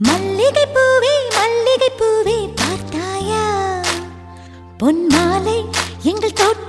மல்லிகை பூவே மல்லிகை பூவே பார்த்தாயா? பொன் மாலை எங்கள் தோட்டத்தை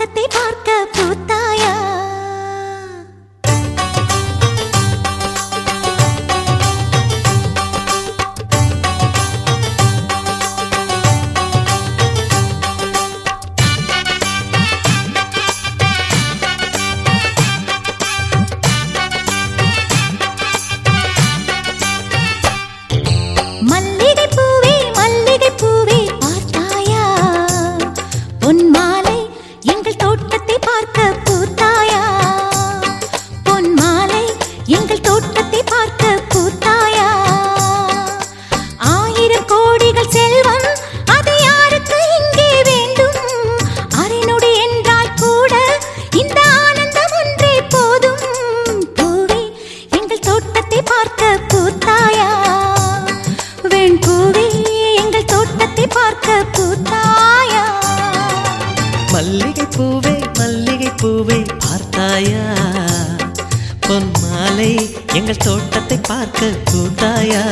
தோட்டத்தை பார்க்க பூத்தாயா? வெண்பூவே எங்கள் தோட்டத்தை பார்க்க பூத்தாயா? மல்லிகை பூவே மல்லிகை பூவே பார்த்தாயா? பொன் மாலை எங்கள் தோட்டத்தை பார்க்க பூத்தாயா?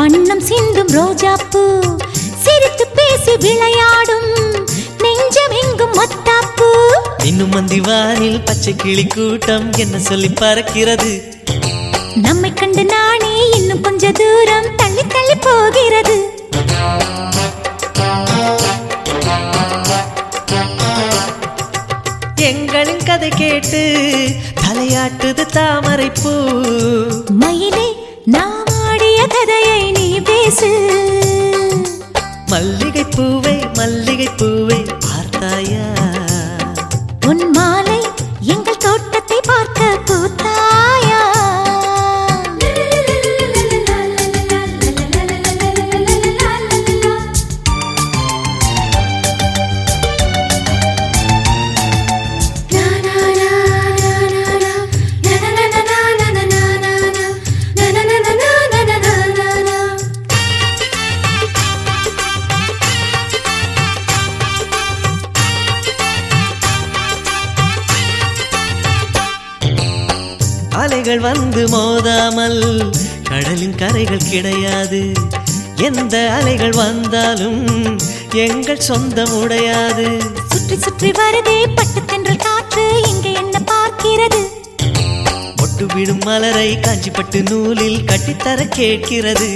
வண்ணம் சிந்தும் ரோஜாப்பூ. சிரித்து பேசி விளையாடும் நெஞ்சம் எங்கும் மத்தாப்பூ இன்னும் மந்தி வானில் பச்சை கிளி கூட்டம் என்ன சொல்லி பறக்கிறது? நம்மை கண்டு நானே இன்னும் கொஞ்ச தூரம் தள்ளி தள்ளி போகிறது. எங்களின் கதை கேட்டு தலையாட்டுது தாமரை பூ மயிலே ஆடிய கதையை நீ பேசு. மல்லி அலைகள் வந்து மோதாமல் கடலின் கரைகள் கிடையாது. எந்த அலைகள் வந்தாலும் எங்கள் சொந்தம் உடையாது. சுற்றி சுற்றி வருதே பட்டு தென்றல் காற்று இங்கே என்ன பார்க்கிறது? ஒட்டு விடும் மலரை காஞ்சிப்பட்டு நூலில் கட்டித்தர கேட்கிறது.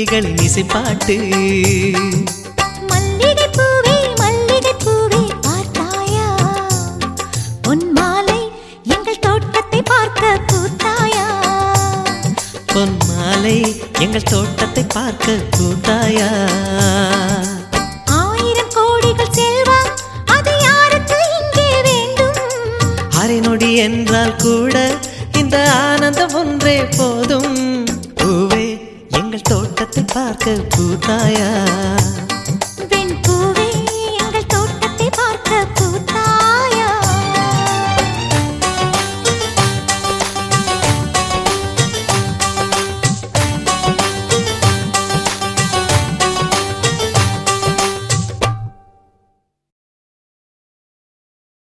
கிளிகளின் இசைப்பாட்டு. மல்லிகை பூவே மல்லிகை பூவே பார்த்தாயா? உன் மாலை எங்கள் தோட்டத்தை பார்க்க பூத்தாயா? பொன் மாலை எங்கள் தோட்டத்தை பார்க்க கூட்டாயா ஆயிரம் கோடிகள் செல்வம் அது யாருக்கு இங்கே வேண்டும்? அரை நொடி என்றால் கூட இந்த ஆனந்தம் ஒன்றே போதும். பார்க்க கூட்டாயா